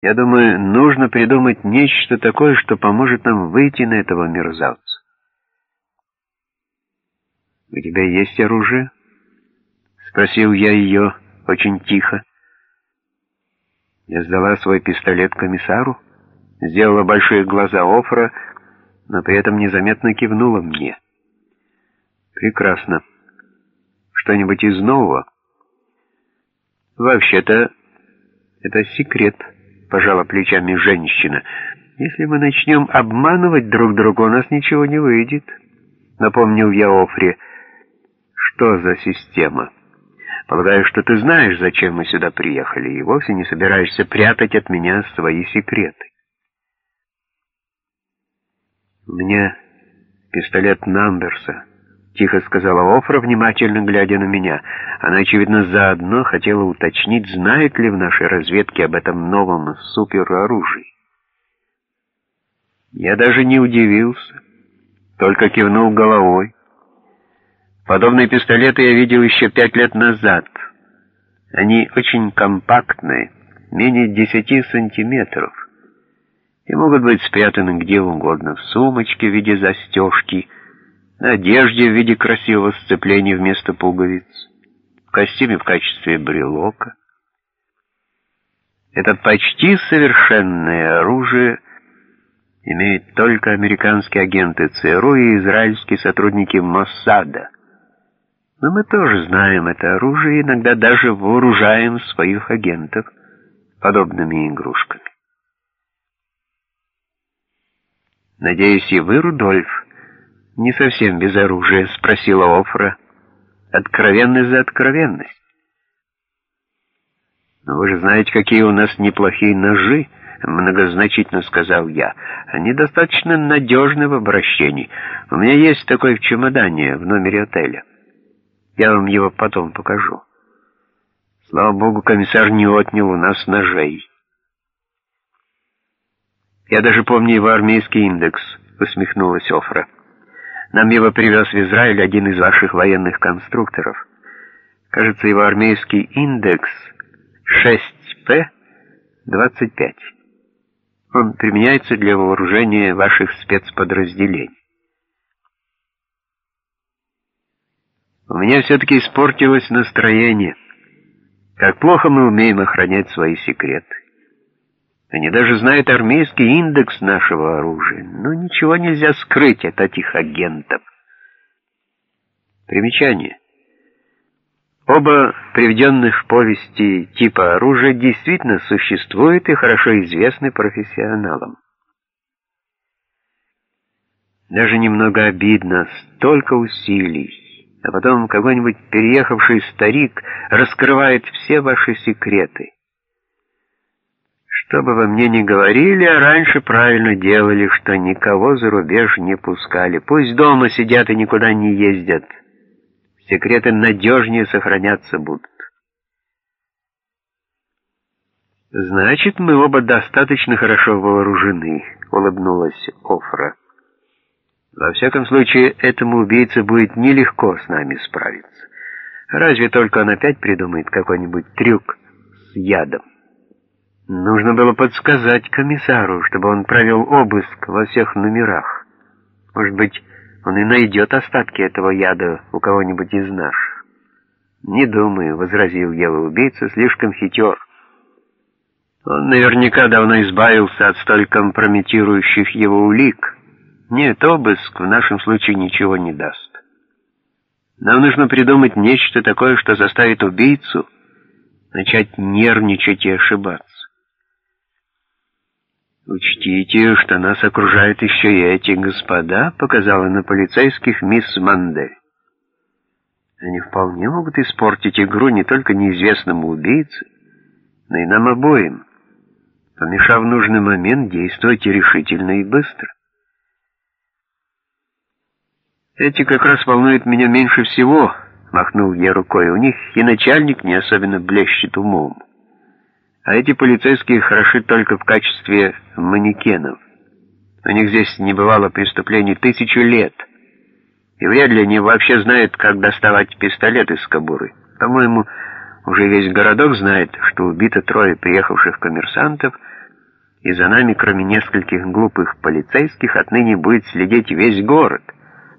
Я думаю, нужно придумать нечто такое, что поможет нам выйти на этого мерзавца. «У тебя есть оружие?» — спросил я ее очень тихо. Я сдала свой пистолет комиссару, сделала большие глаза Офра, но при этом незаметно кивнула мне. «Прекрасно. Что-нибудь из нового?» «Вообще-то, это секрет», — пожала плечами женщина. «Если мы начнем обманывать друг друга, у нас ничего не выйдет», — напомнил я Офре. «Что за система?» «Полагаю, что ты знаешь, зачем мы сюда приехали, и вовсе не собираешься прятать от меня свои секреты». «У меня пистолет Намберса», — тихо сказала Офра, внимательно глядя на меня. Она, очевидно, заодно хотела уточнить, знает ли в нашей разведке об этом новом супероружии. Я даже не удивился, только кивнул головой. Подобные пистолеты я видел еще пять лет назад. Они очень компактные, менее десяти сантиметров и могут быть спрятаны где угодно, в сумочке в виде застежки, на одежде в виде красивого сцепления вместо пуговиц, в костюме в качестве брелока. Это почти совершенное оружие имеют только американские агенты ЦРУ и израильские сотрудники Моссада. Но мы тоже знаем это оружие и иногда даже вооружаем своих агентов подобными игрушками. «Надеюсь, и вы, Рудольф, не совсем без оружия?» — спросила Офра. «Откровенность за откровенность». «Но вы же знаете, какие у нас неплохие ножи», — многозначительно сказал я. «Они достаточно надежны в обращении. У меня есть такой в чемодане в номере отеля. Я вам его потом покажу». Слава богу, комиссар не отнял у нас ножей. «Я даже помню его армейский индекс», — усмехнулась Офра. «Нам его привез в Израиль один из ваших военных конструкторов. Кажется, его армейский индекс 6П-25. Он применяется для вооружения ваших спецподразделений. У меня все-таки испортилось настроение. Как плохо мы умеем охранять свои секреты. Они даже знают армейский индекс нашего оружия, но ничего нельзя скрыть от этих агентов. Примечание. Оба приведенных в повести типа оружия действительно существуют и хорошо известны профессионалам. Даже немного обидно, столько усилий, а потом какой-нибудь переехавший старик раскрывает все ваши секреты. Что бы вы мне ни говорили, а раньше правильно делали, что никого за рубеж не пускали. Пусть дома сидят и никуда не ездят. Секреты надежнее сохраняться будут. «Значит, мы оба достаточно хорошо вооружены», — улыбнулась Офра. «Во всяком случае, этому убийце будет нелегко с нами справиться. Разве только он опять придумает какой-нибудь трюк с ядом». Нужно было подсказать комиссару, чтобы он провел обыск во всех номерах. Может быть, он и найдет остатки этого яда у кого-нибудь из наших. «Не думаю», — возразил его убийца, — «слишком хитер. Он наверняка давно избавился от столь компрометирующих его улик. Нет, обыск в нашем случае ничего не даст. Нам нужно придумать нечто такое, что заставит убийцу начать нервничать и ошибаться. «Учтите, что нас окружают еще и эти господа», — показала на полицейских мисс Мандель. «Они вполне могут испортить игру не только неизвестному убийце, но и нам обоим. Помешав нужный момент, действуйте решительно и быстро». «Эти как раз волнуют меня меньше всего», — махнул я рукой. «У них и начальник не особенно блещет умом». А эти полицейские хороши только в качестве манекенов. У них здесь не бывало преступлений тысячу лет. И вряд ли они вообще знают, как доставать пистолет из кобуры. По-моему, уже весь городок знает, что убито трое приехавших коммерсантов, и за нами, кроме нескольких глупых полицейских, отныне будет следить весь город —